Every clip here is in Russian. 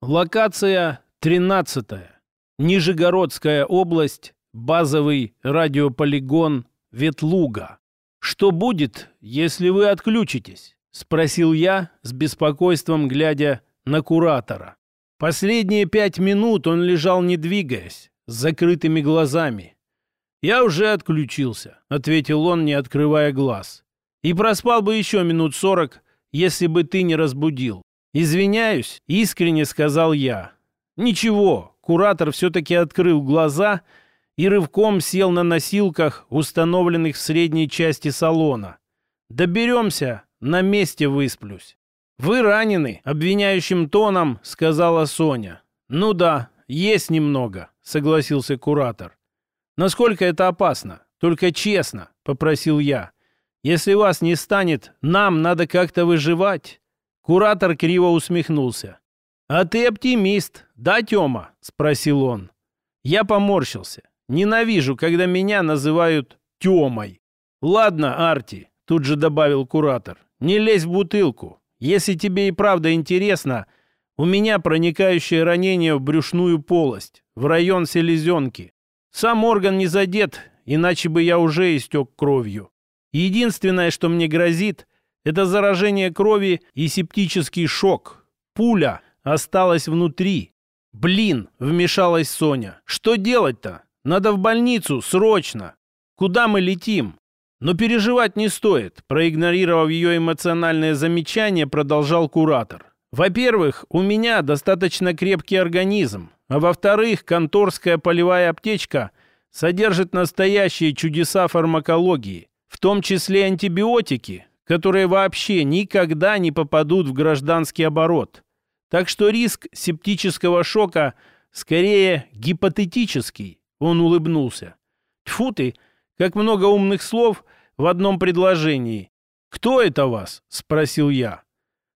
Локация 13. Нижегородская область. Базовый радиополигон Ветлуга. «Что будет, если вы отключитесь?» — спросил я с беспокойством, глядя на куратора. Последние пять минут он лежал, не двигаясь, с закрытыми глазами. «Я уже отключился», — ответил он, не открывая глаз. «И проспал бы еще минут сорок, если бы ты не разбудил. Извиняюсь», — искренне сказал я. «Ничего», — куратор все-таки открыл глаза и рывком сел на носилках, установленных в средней части салона. «Доберемся, на месте высплюсь». «Вы ранены», — обвиняющим тоном сказала Соня. «Ну да, есть немного», — согласился куратор. «Насколько это опасно? Только честно», — попросил я. «Если вас не станет, нам надо как-то выживать». Куратор криво усмехнулся. «А ты оптимист, да, Тёма?» — спросил он. Я поморщился. Ненавижу, когда меня называют Тёмой. «Ладно, Арти», — тут же добавил куратор. «Не лезь в бутылку. Если тебе и правда интересно, у меня проникающее ранение в брюшную полость, в район селезенки. Сам орган не задет, иначе бы я уже истек кровью. Единственное, что мне грозит, это заражение крови и септический шок. Пуля осталась внутри. Блин, вмешалась Соня. Что делать-то? Надо в больницу, срочно. Куда мы летим? Но переживать не стоит. Проигнорировав ее эмоциональное замечание, продолжал куратор. Во-первых, у меня достаточно крепкий организм. А во-вторых, конторская полевая аптечка содержит настоящие чудеса фармакологии, в том числе антибиотики, которые вообще никогда не попадут в гражданский оборот. Так что риск септического шока скорее гипотетический. Он улыбнулся. Тьфу ты, как много умных слов в одном предложении. «Кто это вас?» — спросил я.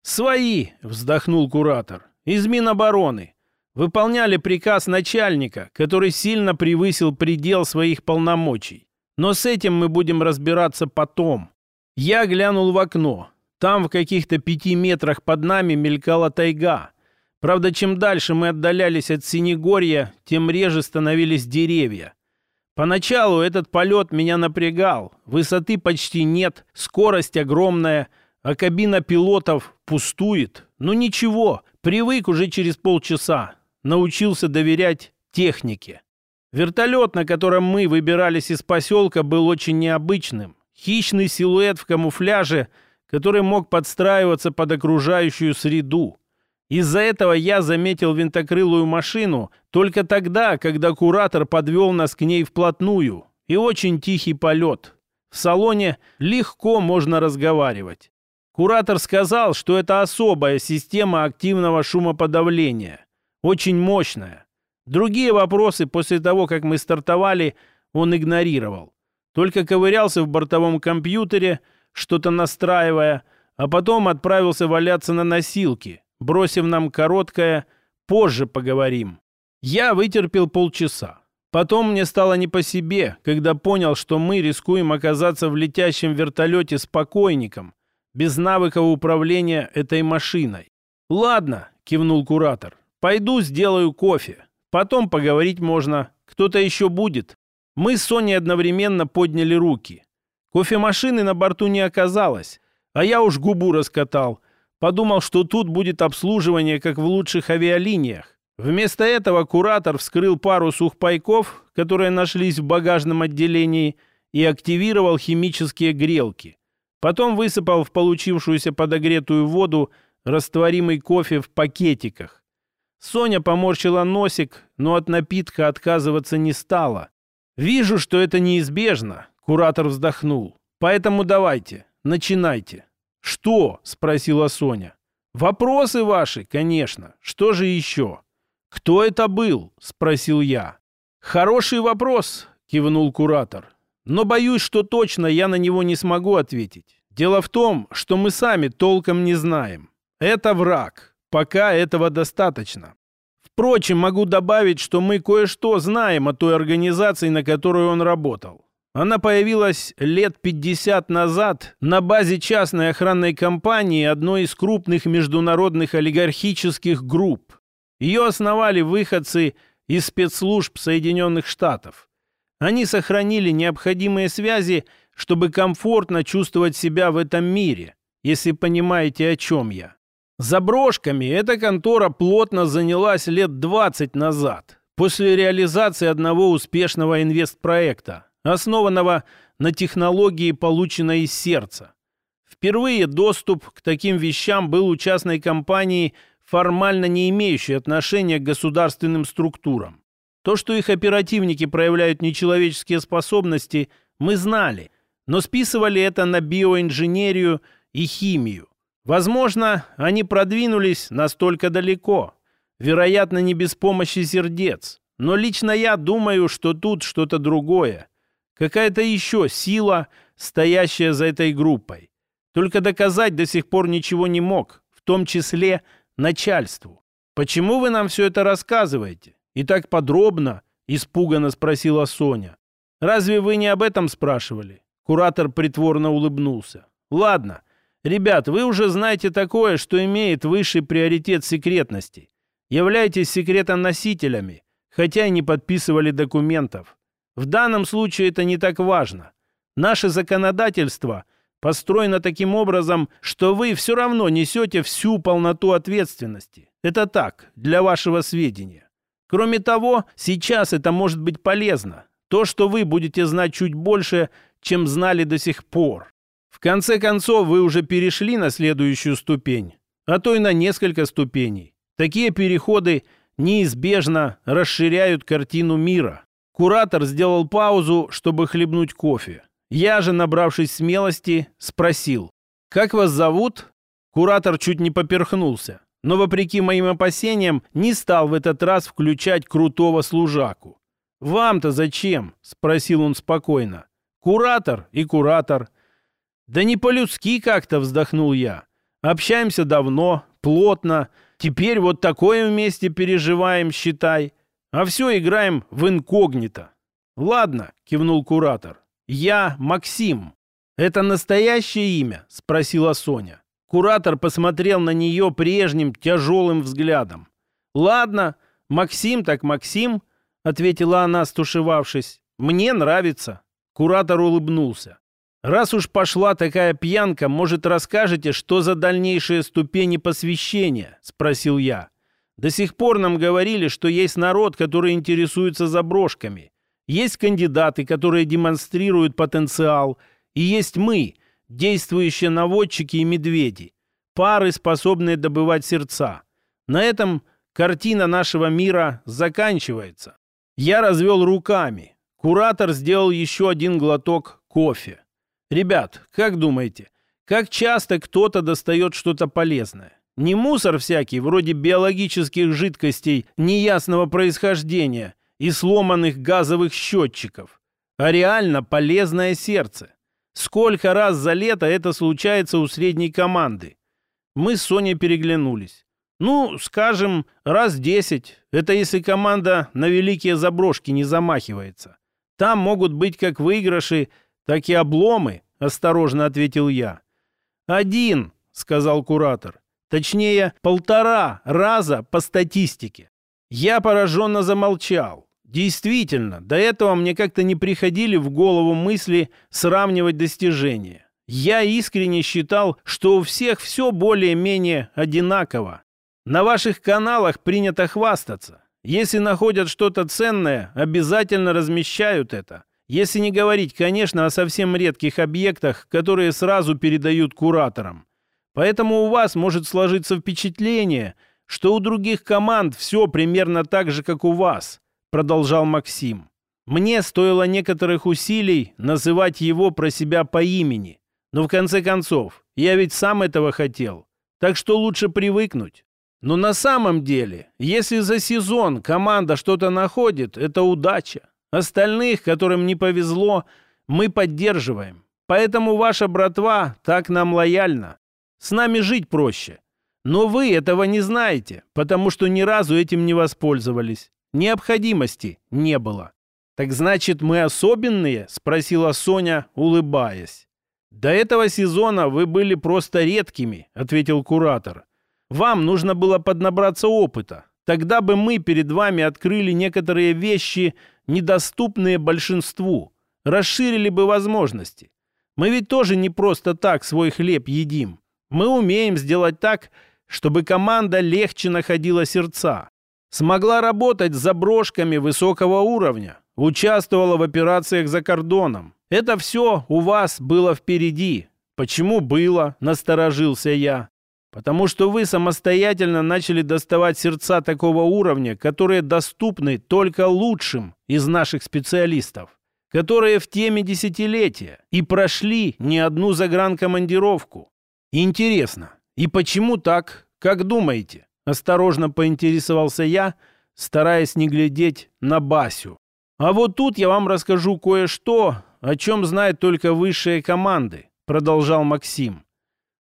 «Свои», — вздохнул куратор, — «из Минобороны выполняли приказ начальника, который сильно превысил предел своих полномочий. Но с этим мы будем разбираться потом. Я глянул в окно. Там в каких-то пяти метрах под нами мелькала тайга. Правда, чем дальше мы отдалялись от Синегорья, тем реже становились деревья. Поначалу этот полет меня напрягал. Высоты почти нет, скорость огромная, а кабина пилотов пустует. Ну ничего, привык уже через полчаса научился доверять технике. Вертолет, на котором мы выбирались из поселка, был очень необычным. Хищный силуэт в камуфляже, который мог подстраиваться под окружающую среду. Из-за этого я заметил винтокрылую машину только тогда, когда куратор подвел нас к ней вплотную. И очень тихий полет. В салоне легко можно разговаривать. Куратор сказал, что это особая система активного шумоподавления очень мощная. Другие вопросы после того, как мы стартовали, он игнорировал. Только ковырялся в бортовом компьютере, что-то настраивая, а потом отправился валяться на носилки, бросив нам короткое «позже поговорим». Я вытерпел полчаса. Потом мне стало не по себе, когда понял, что мы рискуем оказаться в летящем вертолете с покойником, без навыков управления этой машиной. «Ладно», — кивнул куратор, Пойду сделаю кофе. Потом поговорить можно. Кто-то еще будет. Мы с Соней одновременно подняли руки. Кофемашины на борту не оказалось, а я уж губу раскатал. Подумал, что тут будет обслуживание, как в лучших авиалиниях. Вместо этого куратор вскрыл пару сухпайков, которые нашлись в багажном отделении, и активировал химические грелки. Потом высыпал в получившуюся подогретую воду растворимый кофе в пакетиках. Соня поморщила носик, но от напитка отказываться не стала. «Вижу, что это неизбежно», — куратор вздохнул. «Поэтому давайте, начинайте». «Что?» — спросила Соня. «Вопросы ваши, конечно. Что же еще?» «Кто это был?» — спросил я. «Хороший вопрос», — кивнул куратор. «Но боюсь, что точно я на него не смогу ответить. Дело в том, что мы сами толком не знаем. Это враг. Пока этого достаточно. Впрочем, могу добавить, что мы кое-что знаем о той организации, на которую он работал. Она появилась лет 50 назад на базе частной охранной компании одной из крупных международных олигархических групп. Ее основали выходцы из спецслужб Соединенных Штатов. Они сохранили необходимые связи, чтобы комфортно чувствовать себя в этом мире, если понимаете, о чем я. Заброшками эта контора плотно занялась лет 20 назад, после реализации одного успешного инвестпроекта, основанного на технологии, полученной из сердца. Впервые доступ к таким вещам был у частной компании, формально не имеющей отношения к государственным структурам. То, что их оперативники проявляют нечеловеческие способности, мы знали, но списывали это на биоинженерию и химию. Возможно, они продвинулись настолько далеко. Вероятно, не без помощи сердец. Но лично я думаю, что тут что-то другое. Какая-то еще сила, стоящая за этой группой. Только доказать до сих пор ничего не мог, в том числе начальству. «Почему вы нам все это рассказываете? И так подробно?» – испуганно спросила Соня. «Разве вы не об этом спрашивали?» Куратор притворно улыбнулся. «Ладно, ребят, вы уже знаете такое, что имеет высший приоритет секретности. Являйтесь секретоносителями, хотя и не подписывали документов. В данном случае это не так важно. Наше законодательство построено таким образом, что вы все равно несете всю полноту ответственности. Это так, для вашего сведения. Кроме того, сейчас это может быть полезно. То, что вы будете знать чуть больше, чем знали до сих пор. В конце концов, вы уже перешли на следующую ступень, а то и на несколько ступеней. Такие переходы неизбежно расширяют картину мира. Куратор сделал паузу, чтобы хлебнуть кофе. Я же, набравшись смелости, спросил, «Как вас зовут?» Куратор чуть не поперхнулся, но, вопреки моим опасениям, не стал в этот раз включать крутого служаку. «Вам-то зачем?» — спросил он спокойно. «Куратор и куратор». «Да не по-людски как-то», — вздохнул я. «Общаемся давно, плотно. Теперь вот такое вместе переживаем, считай. А все играем в инкогнито». «Ладно», — кивнул куратор. «Я Максим». «Это настоящее имя?» — спросила Соня. Куратор посмотрел на нее прежним тяжелым взглядом. «Ладно, Максим так Максим», — ответила она, стушевавшись. «Мне нравится». Куратор улыбнулся. «Раз уж пошла такая пьянка, может, расскажете, что за дальнейшие ступени посвящения?» — спросил я. «До сих пор нам говорили, что есть народ, который интересуется заброшками. Есть кандидаты, которые демонстрируют потенциал, и есть мы, действующие наводчики и медведи, пары, способные добывать сердца. На этом картина нашего мира заканчивается. Я развел руками. Куратор сделал еще один глоток кофе. Ребят, как думаете, как часто кто-то достает что-то полезное? Не мусор всякий, вроде биологических жидкостей неясного происхождения – и сломанных газовых счетчиков, а реально полезное сердце. Сколько раз за лето это случается у средней команды? Мы с Соней переглянулись. Ну, скажем, раз десять. Это если команда на великие заброшки не замахивается. Там могут быть как выигрыши, так и обломы, осторожно ответил я. Один, сказал куратор. Точнее, полтора раза по статистике. Я пораженно замолчал. Действительно, до этого мне как-то не приходили в голову мысли сравнивать достижения. Я искренне считал, что у всех все более-менее одинаково. На ваших каналах принято хвастаться. Если находят что-то ценное, обязательно размещают это. Если не говорить, конечно, о совсем редких объектах, которые сразу передают кураторам. Поэтому у вас может сложиться впечатление, что у других команд все примерно так же, как у вас продолжал Максим. Мне стоило некоторых усилий называть его про себя по имени. Но в конце концов, я ведь сам этого хотел. Так что лучше привыкнуть. Но на самом деле, если за сезон команда что-то находит, это удача. Остальных, которым не повезло, мы поддерживаем. Поэтому ваша братва так нам лояльна. С нами жить проще. Но вы этого не знаете, потому что ни разу этим не воспользовались. Необходимости не было. «Так значит, мы особенные?» — спросила Соня, улыбаясь. «До этого сезона вы были просто редкими», — ответил куратор. «Вам нужно было поднабраться опыта. Тогда бы мы перед вами открыли некоторые вещи, недоступные большинству, расширили бы возможности. Мы ведь тоже не просто так свой хлеб едим. Мы умеем сделать так, чтобы команда легче находила сердца. Смогла работать с заброшками высокого уровня, участвовала в операциях за кордоном. Это все у вас было впереди. Почему было? Насторожился я. Потому что вы самостоятельно начали доставать сердца такого уровня, которые доступны только лучшим из наших специалистов, которые в теме десятилетия и прошли не одну загранкомандировку. Интересно, и почему так, как думаете? Осторожно поинтересовался я, стараясь не глядеть на Басю. А вот тут я вам расскажу кое-что, о чем знают только высшие команды, продолжал Максим.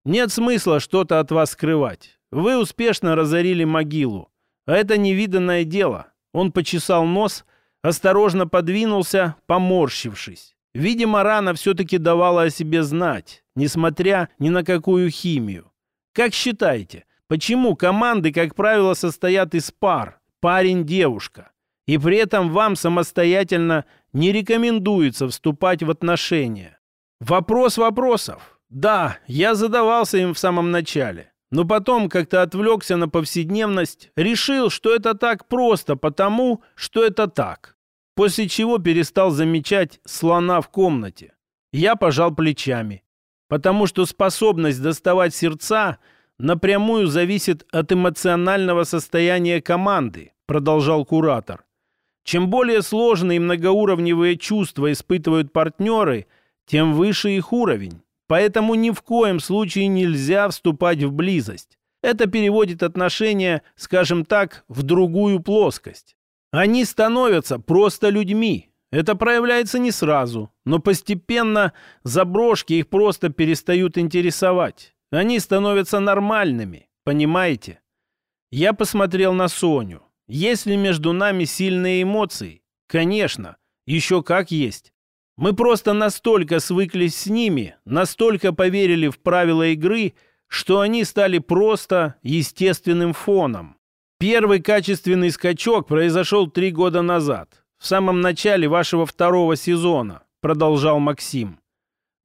Нет смысла что-то от вас скрывать. Вы успешно разорили могилу. А это невиданное дело. Он почесал нос, осторожно подвинулся, поморщившись. Видимо, рана все-таки давала о себе знать, несмотря ни на какую химию. Как считаете, почему команды, как правило, состоят из пар, парень-девушка, и при этом вам самостоятельно не рекомендуется вступать в отношения? Вопрос вопросов. Да, я задавался им в самом начале, но потом как-то отвлекся на повседневность, решил, что это так просто потому, что это так. После чего перестал замечать слона в комнате. Я пожал плечами, потому что способность доставать сердца напрямую зависит от эмоционального состояния команды, продолжал куратор. Чем более сложные и многоуровневые чувства испытывают партнеры, тем выше их уровень. Поэтому ни в коем случае нельзя вступать в близость. Это переводит отношения, скажем так, в другую плоскость. Они становятся просто людьми. Это проявляется не сразу, но постепенно заброшки их просто перестают интересовать. Они становятся нормальными, понимаете? Я посмотрел на Соню. Есть ли между нами сильные эмоции? Конечно, еще как есть. Мы просто настолько свыклись с ними, настолько поверили в правила игры, что они стали просто естественным фоном. Первый качественный скачок произошел три года назад, в самом начале вашего второго сезона, продолжал Максим.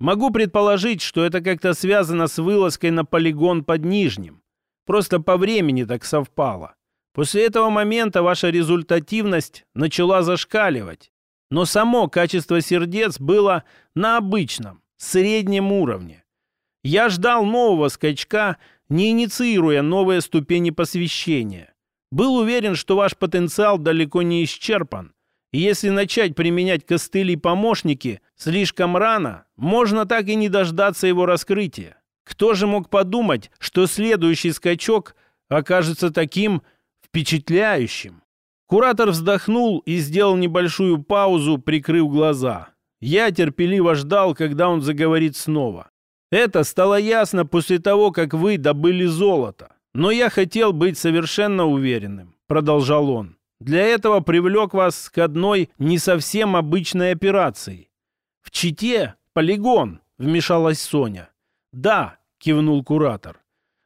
Могу предположить, что это как-то связано с вылазкой на полигон под Нижним. Просто по времени так совпало. После этого момента ваша результативность начала зашкаливать. Но само качество сердец было на обычном, среднем уровне. Я ждал нового скачка, не инициируя новые ступени посвящения. Был уверен, что ваш потенциал далеко не исчерпан. И если начать применять костыли-помощники слишком рано, можно так и не дождаться его раскрытия. Кто же мог подумать, что следующий скачок окажется таким впечатляющим? Куратор вздохнул и сделал небольшую паузу, прикрыв глаза. Я терпеливо ждал, когда он заговорит снова. Это стало ясно после того, как вы добыли золото. Но я хотел быть совершенно уверенным, продолжал он. Для этого привлек вас к одной не совсем обычной операции. В Чите полигон, вмешалась Соня. Да, кивнул куратор.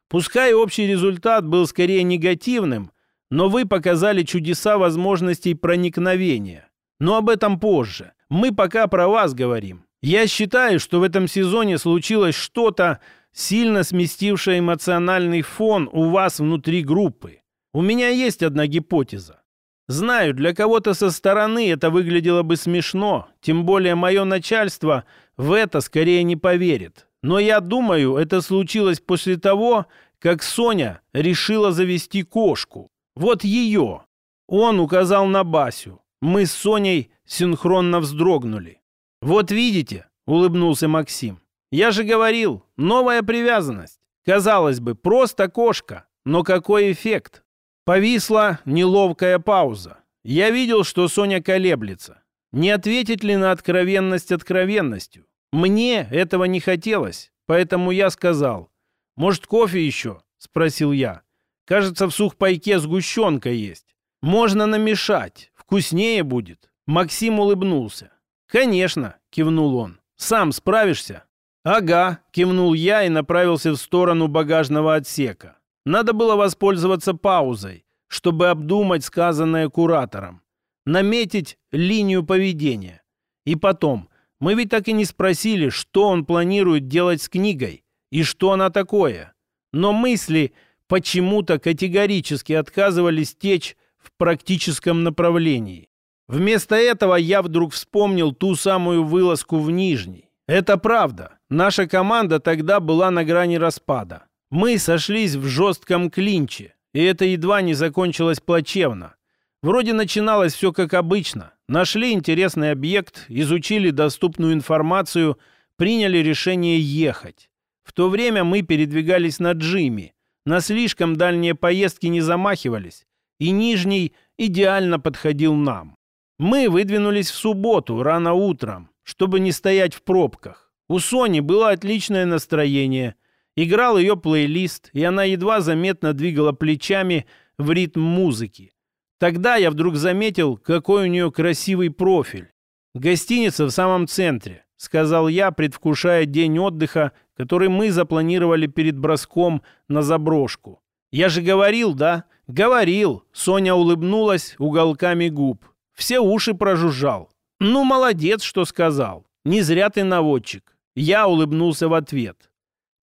Пускай общий результат был скорее негативным, но вы показали чудеса возможностей проникновения. Но об этом позже. Мы пока про вас говорим. Я считаю, что в этом сезоне случилось что-то, сильно сместившее эмоциональный фон у вас внутри группы. У меня есть одна гипотеза. Знаю, для кого-то со стороны это выглядело бы смешно, тем более мое начальство в это скорее не поверит. Но я думаю, это случилось после того, как Соня решила завести кошку. Вот ее. Он указал на Басю. Мы с Соней синхронно вздрогнули. Вот видите, улыбнулся Максим. Я же говорил, новая привязанность. Казалось бы, просто кошка. Но какой эффект? Повисла неловкая пауза. Я видел, что Соня колеблется. Не ответить ли на откровенность откровенностью? Мне этого не хотелось, поэтому я сказал. «Может, кофе еще?» — спросил я. Кажется, в сухпайке сгущенка есть. Можно намешать. Вкуснее будет. Максим улыбнулся. «Конечно», — кивнул он. «Сам справишься?» «Ага», — кивнул я и направился в сторону багажного отсека. Надо было воспользоваться паузой. чтобы обдумать сказанное куратором, наметить линию поведения. И потом, мы ведь так и не спросили, что он планирует делать с книгой и что она такое. Но мысли почему-то категорически отказывались течь в практическом направлении. Вместо этого я вдруг вспомнил ту самую вылазку в Нижний. Это правда. Наша команда тогда была на грани распада. Мы сошлись в жестком клинче, и это едва не закончилось плачевно. Вроде начиналось все как обычно. Нашли интересный объект, изучили доступную информацию, приняли решение ехать. В то время мы передвигались на Джиме, на слишком дальние поездки не замахивались, и Нижний идеально подходил нам. Мы выдвинулись в субботу, рано утром, чтобы не стоять в пробках. У Сони было отличное настроение. Играл ее плейлист, и она едва заметно двигала плечами в ритм музыки. Тогда я вдруг заметил, какой у нее красивый профиль. «Гостиница в самом центре», — сказал я, предвкушая день отдыха, который мы запланировали перед броском на заброшку. «Я же говорил, да?» «Говорил», — Соня улыбнулась уголками губ. Все уши прожужжал. «Ну, молодец, что сказал. Не зря ты наводчик». Я улыбнулся в ответ.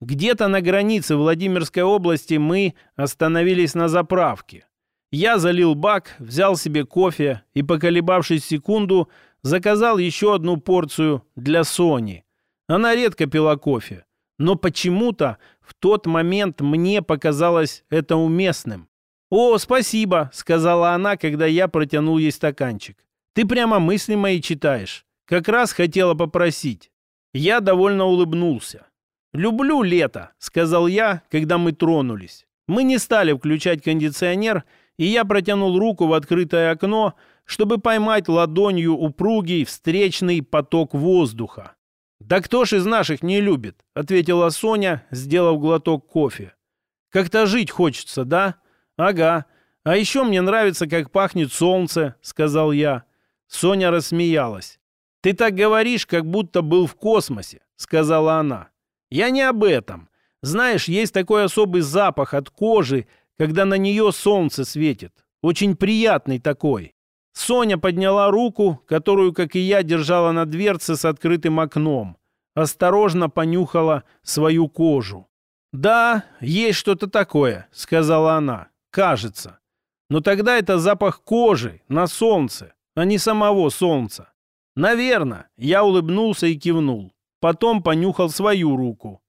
Где-то на границе Владимирской области мы остановились на заправке. Я залил бак, взял себе кофе и, поколебавшись секунду, заказал еще одну порцию для Сони. Она редко пила кофе, но почему-то в тот момент мне показалось это уместным. «О, спасибо», — сказала она, когда я протянул ей стаканчик. «Ты прямо мысли мои читаешь. Как раз хотела попросить». Я довольно улыбнулся. «Люблю лето», — сказал я, когда мы тронулись. Мы не стали включать кондиционер, и я протянул руку в открытое окно, чтобы поймать ладонью упругий встречный поток воздуха. «Да кто ж из наших не любит?» — ответила Соня, сделав глоток кофе. «Как-то жить хочется, да?» «Ага. А еще мне нравится, как пахнет солнце», — сказал я. Соня рассмеялась. «Ты так говоришь, как будто был в космосе», — сказала она. «Я не об этом. Знаешь, есть такой особый запах от кожи, когда на нее солнце светит. Очень приятный такой». Соня подняла руку, которую, как и я, держала на дверце с открытым окном. Осторожно понюхала свою кожу. «Да, есть что-то такое», — сказала она. «Кажется. Но тогда это запах кожи на солнце, а не самого солнца. Наверное, я улыбнулся и кивнул. Потом понюхал свою руку.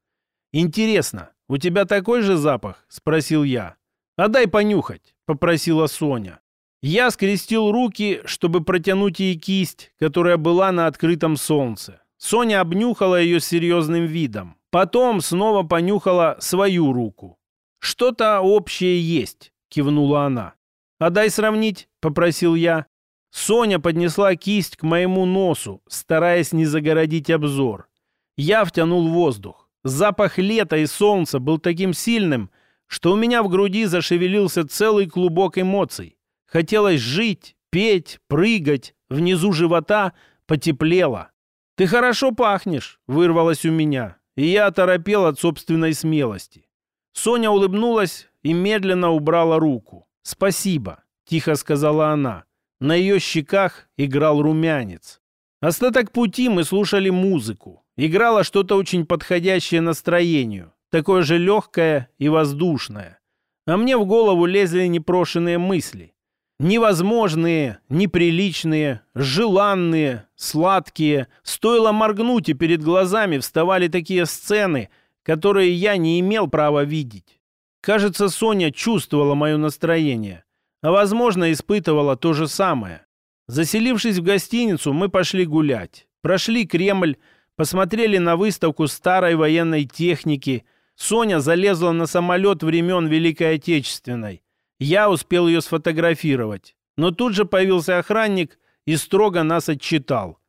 «Интересно, у тебя такой же запах?» — спросил я. «А дай понюхать», — попросила Соня. Я скрестил руки, чтобы протянуть ей кисть, которая была на открытом солнце. Соня обнюхала ее серьезным видом. Потом снова понюхала свою руку. «Что-то общее есть», — кивнула она. «А дай сравнить», — попросил я. Соня поднесла кисть к моему носу, стараясь не загородить обзор. Я втянул воздух. Запах лета и солнца был таким сильным, что у меня в груди зашевелился целый клубок эмоций. Хотелось жить, петь, прыгать, внизу живота потеплело. «Ты хорошо пахнешь», — вырвалось у меня, и я оторопел от собственной смелости. Соня улыбнулась и медленно убрала руку. «Спасибо», — тихо сказала она. На ее щеках играл румянец. Остаток пути мы слушали музыку. Играло что-то очень подходящее настроению, такое же легкое и воздушное. А мне в голову лезли непрошенные мысли. Невозможные, неприличные, желанные, сладкие. Стоило моргнуть, и перед глазами вставали такие сцены, которые я не имел права видеть. Кажется, Соня чувствовала мое настроение, а, возможно, испытывала то же самое. Заселившись в гостиницу, мы пошли гулять. Прошли Кремль, посмотрели на выставку старой военной техники. Соня залезла на самолет времен Великой Отечественной. Я успел ее сфотографировать. Но тут же появился охранник и строго нас отчитал.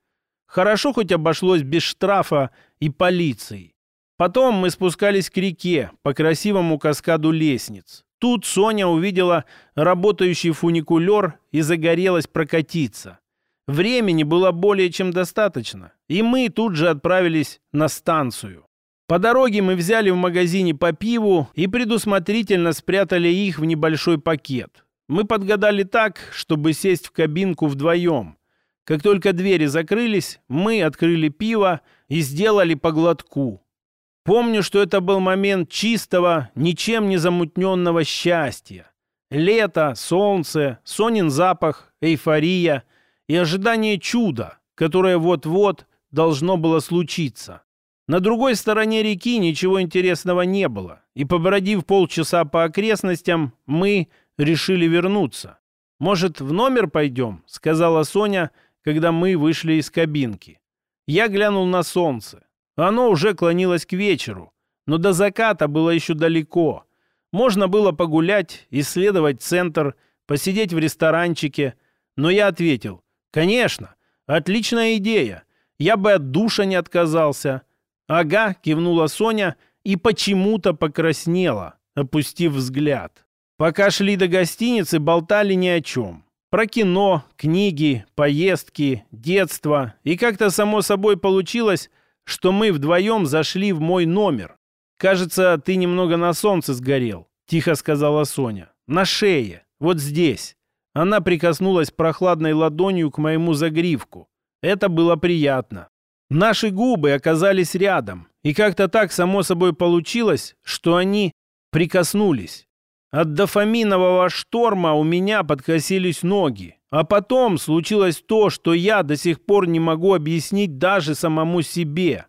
Хорошо хоть обошлось без штрафа и полиции. Потом мы спускались к реке по красивому каскаду лестниц. Тут Соня увидела работающий фуникулер и загорелась прокатиться. Времени было более чем достаточно, и мы тут же отправились на станцию. По дороге мы взяли в магазине по пиву и предусмотрительно спрятали их в небольшой пакет. Мы подгадали так, чтобы сесть в кабинку вдвоем. Как только двери закрылись, мы открыли пиво и сделали по глотку. Помню, что это был момент чистого, ничем не замутненного счастья. Лето, солнце, сонин запах, эйфория и ожидание чуда, которое вот-вот должно было случиться. На другой стороне реки ничего интересного не было, и, побродив полчаса по окрестностям, мы решили вернуться. «Может, в номер пойдем?» — сказала Соня, когда мы вышли из кабинки. Я глянул на солнце. Оно уже клонилось к вечеру, но до заката было еще далеко. Можно было погулять, исследовать центр, посидеть в ресторанчике. Но я ответил, конечно, отличная идея. Я бы от душа не отказался. Ага, кивнула Соня и почему-то покраснела, опустив взгляд. Пока шли до гостиницы, болтали ни о чем. Про кино, книги, поездки, детство. И как-то само собой получилось, что мы вдвоем зашли в мой номер. «Кажется, ты немного на солнце сгорел», — тихо сказала Соня. «На шее, вот здесь». Она прикоснулась прохладной ладонью к моему загривку. Это было приятно. Наши губы оказались рядом, и как-то так само собой получилось, что они прикоснулись. От дофаминового шторма у меня подкосились ноги. А потом случилось то, что я до сих пор не могу объяснить даже самому себе.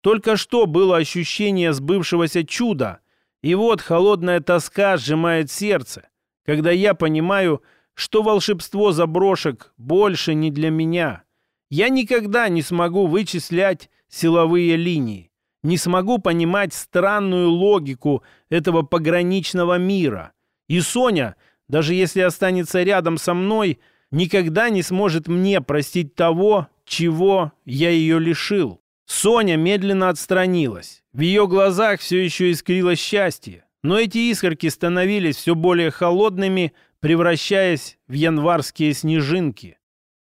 Только что было ощущение сбывшегося чуда, и вот холодная тоска сжимает сердце, когда я понимаю, что волшебство заброшек больше не для меня. Я никогда не смогу вычислять силовые линии, не смогу понимать странную логику этого пограничного мира. И Соня, даже если останется рядом со мной, никогда не сможет мне простить того, чего я ее лишил. Соня медленно отстранилась. В ее глазах все еще искрилось счастье, но эти искорки становились все более холодными, превращаясь в январские снежинки.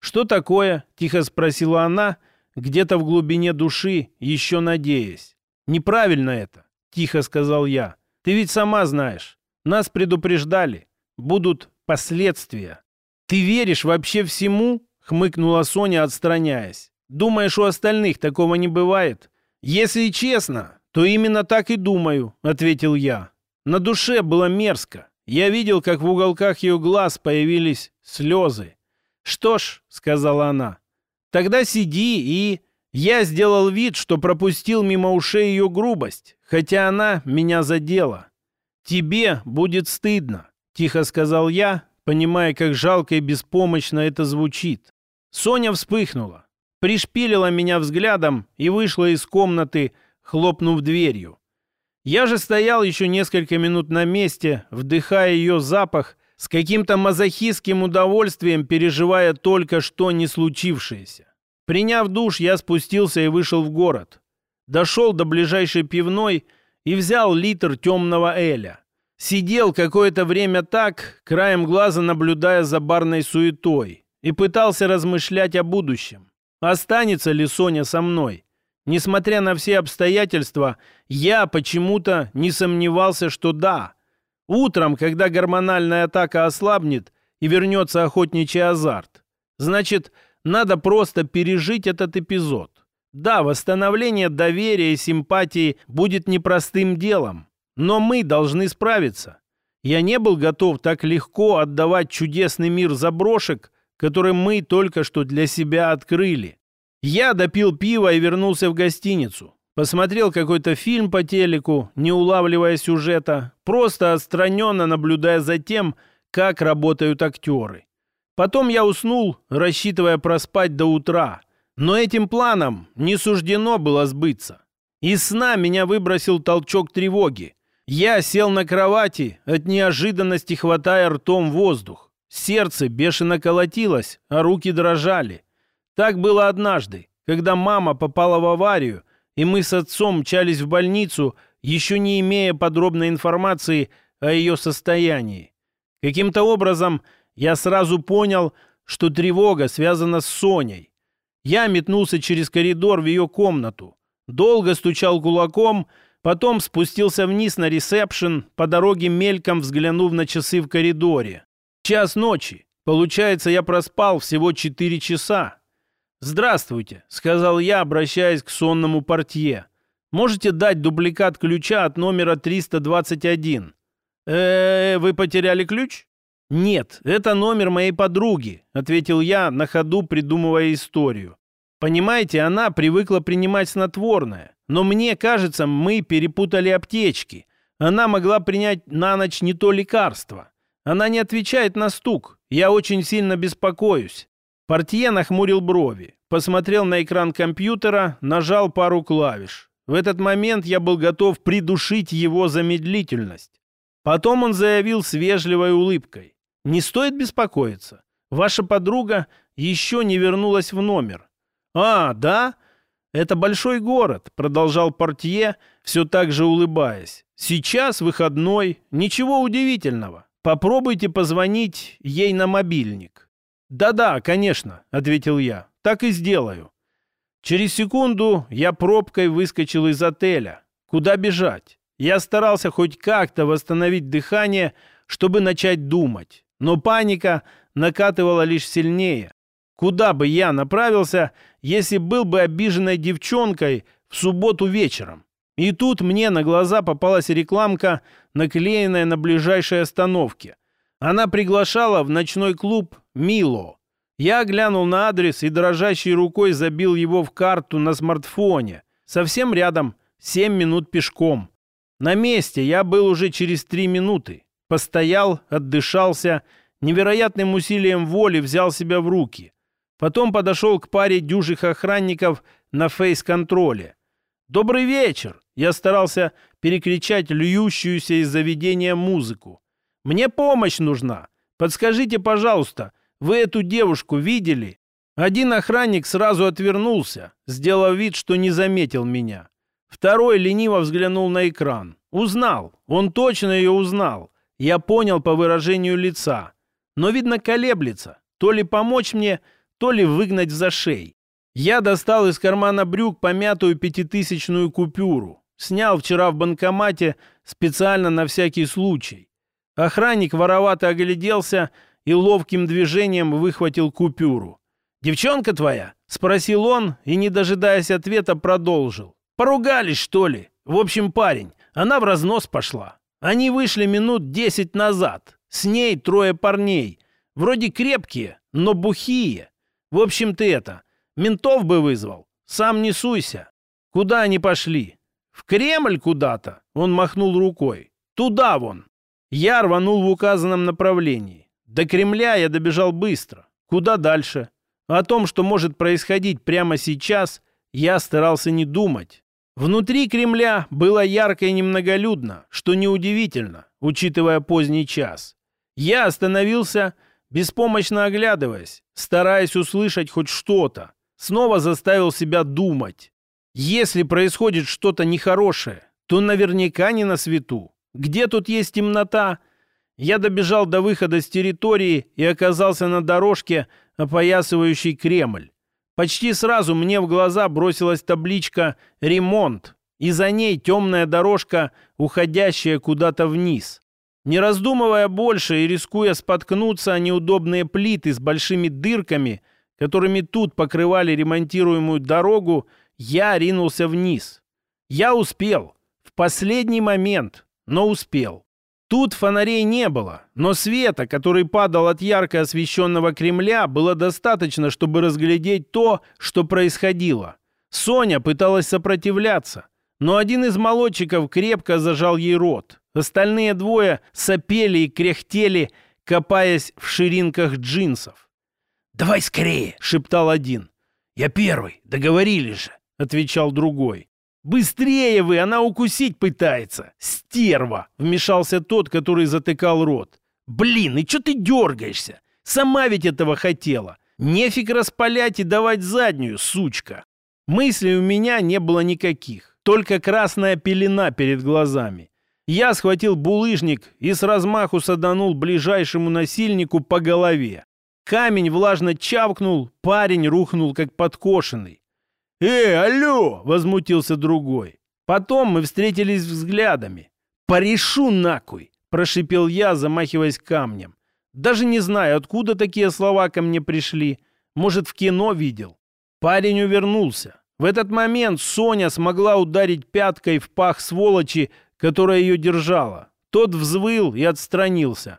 «Что такое?» – тихо спросила она, где-то в глубине души, еще надеясь. «Неправильно это», – тихо сказал я. «Ты ведь сама знаешь. Нас предупреждали. Будут последствия». «Ты веришь вообще всему?» — хмыкнула Соня, отстраняясь. «Думаешь, у остальных такого не бывает?» «Если честно, то именно так и думаю», — ответил я. На душе было мерзко. Я видел, как в уголках ее глаз появились слезы. «Что ж», — сказала она, — «тогда сиди и...» Я сделал вид, что пропустил мимо ушей ее грубость, хотя она меня задела. «Тебе будет стыдно», — тихо сказал я, понимая, как жалко и беспомощно это звучит. Соня вспыхнула, пришпилила меня взглядом и вышла из комнаты, хлопнув дверью. Я же стоял еще несколько минут на месте, вдыхая ее запах, с каким-то мазохистским удовольствием переживая только что не случившееся. Приняв душ, я спустился и вышел в город. Дошел до ближайшей пивной и взял литр темного эля. Сидел какое-то время так, краем глаза наблюдая за барной суетой, и пытался размышлять о будущем. Останется ли Соня со мной? Несмотря на все обстоятельства, я почему-то не сомневался, что да. Утром, когда гормональная атака ослабнет и вернется охотничий азарт, значит, надо просто пережить этот эпизод. Да, восстановление доверия и симпатии будет непростым делом, но мы должны справиться. Я не был готов так легко отдавать чудесный мир заброшек, который мы только что для себя открыли. Я допил пиво и вернулся в гостиницу. Посмотрел какой-то фильм по телеку, не улавливая сюжета, просто отстраненно наблюдая за тем, как работают актеры. Потом я уснул, рассчитывая проспать до утра. Но этим планом не суждено было сбыться. Из сна меня выбросил толчок тревоги. Я сел на кровати, от неожиданности хватая ртом воздух. Сердце бешено колотилось, а руки дрожали. Так было однажды, когда мама попала в аварию, и мы с отцом мчались в больницу, еще не имея подробной информации о ее состоянии. Каким-то образом я сразу понял, что тревога связана с Соней. Я метнулся через коридор в ее комнату. Долго стучал кулаком, Потом спустился вниз на ресепшн, по дороге мельком взглянув на часы в коридоре. Час ночи. Получается, я проспал всего четыре часа. «Здравствуйте», — сказал я, обращаясь к сонному портье. «Можете дать дубликат ключа от номера 321?» «Э-э, вы потеряли ключ?» «Нет, это номер моей подруги», — ответил я, на ходу придумывая историю. «Понимаете, она привыкла принимать снотворное, но мне кажется, мы перепутали аптечки. Она могла принять на ночь не то лекарство. Она не отвечает на стук. Я очень сильно беспокоюсь». Портье нахмурил брови, посмотрел на экран компьютера, нажал пару клавиш. В этот момент я был готов придушить его замедлительность. Потом он заявил с вежливой улыбкой. Не стоит беспокоиться. Ваша подруга еще не вернулась в номер. А, да? Это большой город, продолжал портье, все так же улыбаясь. Сейчас выходной, ничего удивительного. Попробуйте позвонить ей на мобильник. Да-да, конечно, ответил я. Так и сделаю. Через секунду я пробкой выскочил из отеля. Куда бежать? Я старался хоть как-то восстановить дыхание, чтобы начать думать но паника накатывала лишь сильнее. Куда бы я направился, если был бы обиженной девчонкой в субботу вечером? И тут мне на глаза попалась рекламка, наклеенная на ближайшей остановке. Она приглашала в ночной клуб «Мило». Я глянул на адрес и дрожащей рукой забил его в карту на смартфоне. Совсем рядом, 7 минут пешком. На месте я был уже через 3 минуты. Постоял, отдышался, невероятным усилием воли взял себя в руки. Потом подошел к паре дюжих охранников на фейс-контроле. «Добрый вечер!» Я старался перекричать льющуюся из заведения музыку. «Мне помощь нужна. Подскажите, пожалуйста, вы эту девушку видели?» Один охранник сразу отвернулся, сделав вид, что не заметил меня. Второй лениво взглянул на экран. Узнал. Он точно ее узнал. Я понял по выражению лица. Но, видно, колеблется. То ли помочь мне, то ли выгнать за шей. Я достал из кармана брюк помятую пятитысячную купюру. Снял вчера в банкомате специально на всякий случай. Охранник воровато огляделся и ловким движением выхватил купюру. «Девчонка твоя?» — спросил он и, не дожидаясь ответа, продолжил. «Поругались, что ли? В общем, парень, она в разнос пошла. Они вышли минут десять назад. С ней трое парней. Вроде крепкие, но бухие. В общем, ты это, ментов бы вызвал. Сам не суйся. Куда они пошли? В Кремль куда-то. Он махнул рукой. Туда вон. Я рванул в указанном направлении. До Кремля я добежал быстро. Куда дальше? О том, что может происходить прямо сейчас, я старался не думать. Внутри Кремля было ярко и немноголюдно, что неудивительно, учитывая поздний час. Я остановился, беспомощно оглядываясь, стараясь услышать хоть что-то. Снова заставил себя думать. Если происходит что-то нехорошее, то наверняка не на свету. Где тут есть темнота? Я добежал до выхода с территории и оказался на дорожке, опоясывающей Кремль. Почти сразу мне в глаза бросилась табличка «Ремонт», и за ней темная дорожка, уходящая куда-то вниз. Не раздумывая больше и рискуя споткнуться о неудобные плиты с большими дырками, которыми тут покрывали ремонтируемую дорогу, я ринулся вниз. Я успел. В последний момент, но успел. Тут фонарей не было, но света, который падал от ярко освещенного Кремля, было достаточно, чтобы разглядеть то, что происходило. Соня пыталась сопротивляться, но один из молодчиков крепко зажал ей рот. Остальные двое сопели и кряхтели, копаясь в ширинках джинсов. «Давай скорее!» — шептал один. «Я первый, договорились же!» — отвечал другой. «Быстрее вы! Она укусить пытается! Стерва!» — вмешался тот, который затыкал рот. «Блин, и что ты дергаешься? Сама ведь этого хотела! Нефиг распалять и давать заднюю, сучка!» Мыслей у меня не было никаких, только красная пелена перед глазами. Я схватил булыжник и с размаху саданул ближайшему насильнику по голове. Камень влажно чавкнул, парень рухнул как подкошенный. «Эй, алло!» — возмутился другой. Потом мы встретились взглядами. «Порешу нахуй!» — прошипел я, замахиваясь камнем. Даже не знаю, откуда такие слова ко мне пришли. Может, в кино видел. Парень увернулся. В этот момент Соня смогла ударить пяткой в пах сволочи, которая ее держала. Тот взвыл и отстранился.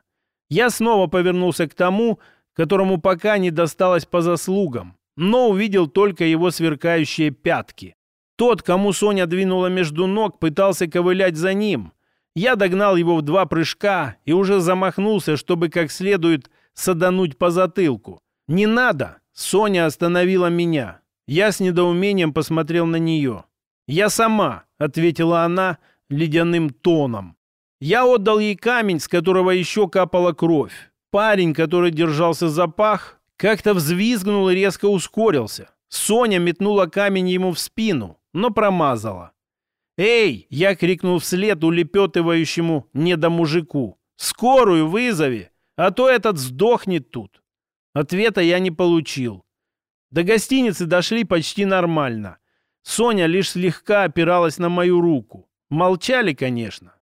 Я снова повернулся к тому, которому пока не досталось по заслугам, но увидел только его сверкающие пятки. Тот, кому Соня двинула между ног, пытался ковылять за ним. Я догнал его в два прыжка и уже замахнулся, чтобы как следует садануть по затылку. «Не надо!» Соня остановила меня. Я с недоумением посмотрел на нее. «Я сама», — ответила она ледяным тоном. Я отдал ей камень, с которого еще капала кровь. Парень, который держался за пах, как-то взвизгнул и резко ускорился. Соня метнула камень ему в спину, но промазала. «Эй!» — я крикнул вслед улепетывающему недомужику. «Скорую вызови, а то этот сдохнет тут!» Ответа я не получил. До гостиницы дошли почти нормально. Соня лишь слегка опиралась на мою руку. Молчали, конечно.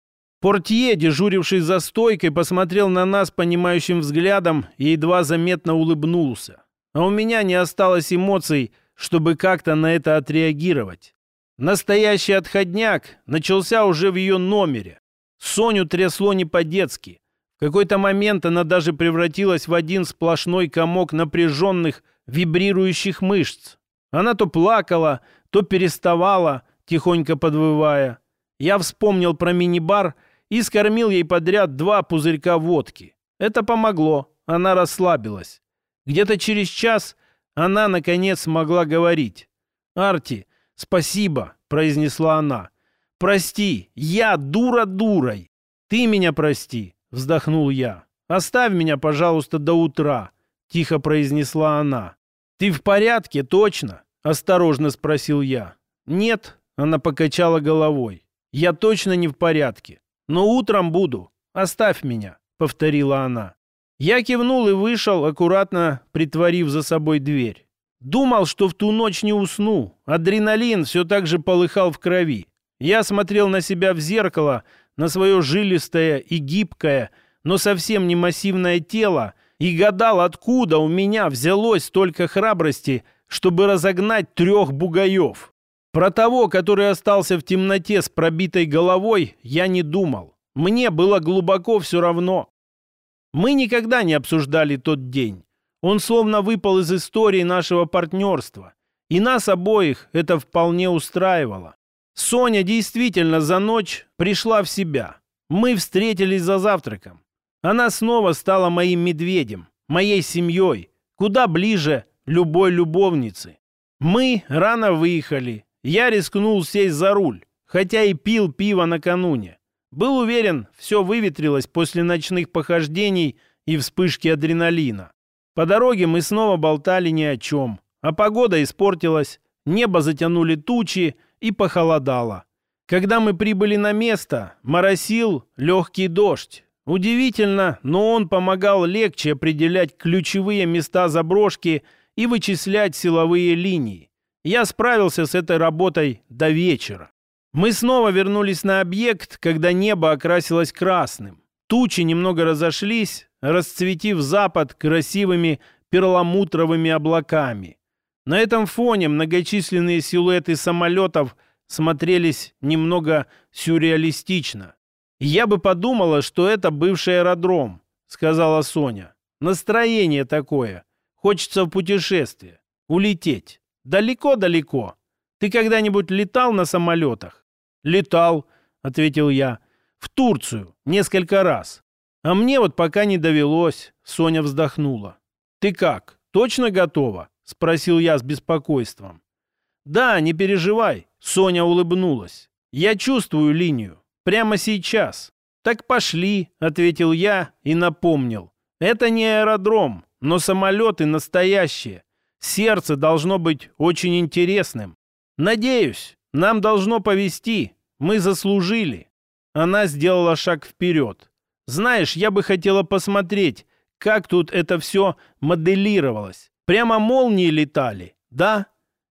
Портье, дежуривший за стойкой, посмотрел на нас понимающим взглядом и едва заметно улыбнулся. А у меня не осталось эмоций, чтобы как-то на это отреагировать. Настоящий отходняк начался уже в ее номере. Соню трясло не по-детски. В какой-то момент она даже превратилась в один сплошной комок напряженных, вибрирующих мышц. Она то плакала, то переставала, тихонько подвывая. Я вспомнил про мини-бар и скормил ей подряд два пузырька водки. Это помогло, она расслабилась. Где-то через час она, наконец, смогла говорить. «Арти, «Спасибо», — произнесла она. «Прости, я дура дурой». «Ты меня прости», — вздохнул я. «Оставь меня, пожалуйста, до утра», — тихо произнесла она. «Ты в порядке, точно?» — осторожно спросил я. «Нет», — она покачала головой. «Я точно не в порядке. Но утром буду. Оставь меня», — повторила она. Я кивнул и вышел, аккуратно притворив за собой дверь. Думал, что в ту ночь не усну. Адреналин все так же полыхал в крови. Я смотрел на себя в зеркало, на свое жилистое и гибкое, но совсем не массивное тело, и гадал, откуда у меня взялось столько храбрости, чтобы разогнать трех бугаев. Про того, который остался в темноте с пробитой головой, я не думал. Мне было глубоко все равно. Мы никогда не обсуждали тот день. Он словно выпал из истории нашего партнерства. И нас обоих это вполне устраивало. Соня действительно за ночь пришла в себя. Мы встретились за завтраком. Она снова стала моим медведем, моей семьей, куда ближе любой любовницы. Мы рано выехали. Я рискнул сесть за руль, хотя и пил пиво накануне. Был уверен, все выветрилось после ночных похождений и вспышки адреналина. По дороге мы снова болтали ни о чем. А погода испортилась, небо затянули тучи и похолодало. Когда мы прибыли на место, моросил легкий дождь. Удивительно, но он помогал легче определять ключевые места заброшки и вычислять силовые линии. Я справился с этой работой до вечера. Мы снова вернулись на объект, когда небо окрасилось красным. Тучи немного разошлись, расцветив запад красивыми перламутровыми облаками. На этом фоне многочисленные силуэты самолетов смотрелись немного сюрреалистично. «Я бы подумала, что это бывший аэродром», — сказала Соня. «Настроение такое. Хочется в путешествие. Улететь. Далеко-далеко. Ты когда-нибудь летал на самолетах?» «Летал», — ответил я. «В Турцию. Несколько раз. А мне вот пока не довелось, Соня вздохнула. Ты как, точно готова? Спросил я с беспокойством. Да, не переживай, Соня улыбнулась. Я чувствую линию. Прямо сейчас. Так пошли, ответил я и напомнил. Это не аэродром, но самолеты настоящие. Сердце должно быть очень интересным. Надеюсь, нам должно повезти. Мы заслужили. Она сделала шаг вперед. Знаешь, я бы хотела посмотреть, как тут это все моделировалось. Прямо молнии летали, да?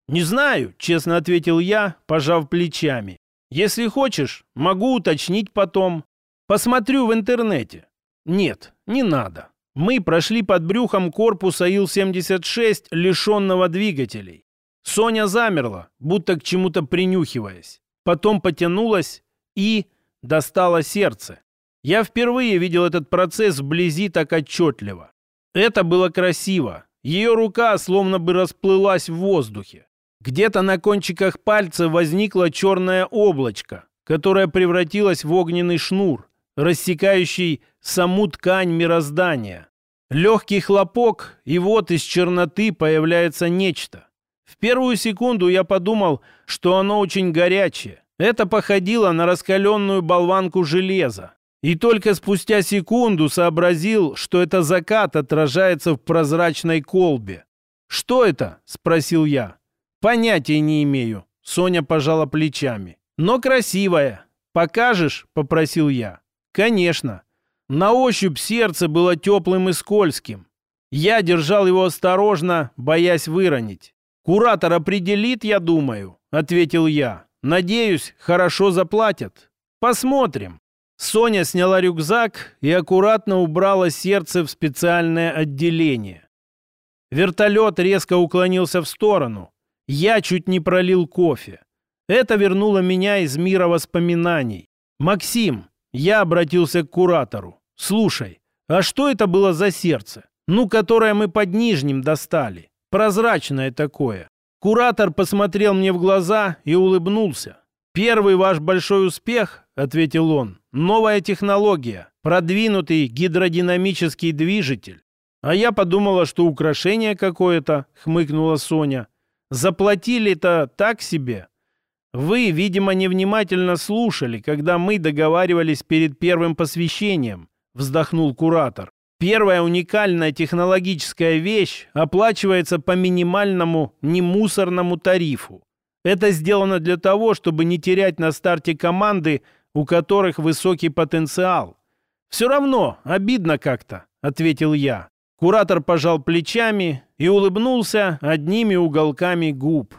Не знаю, честно ответил я, пожав плечами. Если хочешь, могу уточнить потом. Посмотрю в интернете. Нет, не надо. Мы прошли под брюхом корпуса Ил-76, лишенного двигателей. Соня замерла, будто к чему-то принюхиваясь. Потом потянулась и достала сердце. Я впервые видел этот процесс вблизи так отчетливо. Это было красиво. Ее рука словно бы расплылась в воздухе. Где-то на кончиках пальца возникло черное облачко, которое превратилось в огненный шнур, рассекающий саму ткань мироздания. Легкий хлопок, и вот из черноты появляется нечто. В первую секунду я подумал, что оно очень горячее. Это походило на раскаленную болванку железа. И только спустя секунду сообразил, что это закат отражается в прозрачной колбе. «Что это?» – спросил я. «Понятия не имею», – Соня пожала плечами. «Но красивая. Покажешь?» – попросил я. «Конечно». На ощупь сердце было теплым и скользким. Я держал его осторожно, боясь выронить. «Куратор определит, я думаю», — ответил я. «Надеюсь, хорошо заплатят. Посмотрим». Соня сняла рюкзак и аккуратно убрала сердце в специальное отделение. Вертолет резко уклонился в сторону. Я чуть не пролил кофе. Это вернуло меня из мира воспоминаний. «Максим», я обратился к куратору. «Слушай, а что это было за сердце? Ну, которое мы под нижним достали. Прозрачное такое. Куратор посмотрел мне в глаза и улыбнулся. «Первый ваш большой успех», — ответил он, — «новая технология, продвинутый гидродинамический движитель». «А я подумала, что украшение какое-то», — хмыкнула Соня. «Заплатили-то так себе». «Вы, видимо, невнимательно слушали, когда мы договаривались перед первым посвящением», — вздохнул куратор. Первая уникальная технологическая вещь оплачивается по минимальному немусорному тарифу. Это сделано для того, чтобы не терять на старте команды, у которых высокий потенциал. «Все равно, обидно как-то», — ответил я. Куратор пожал плечами и улыбнулся одними уголками губ.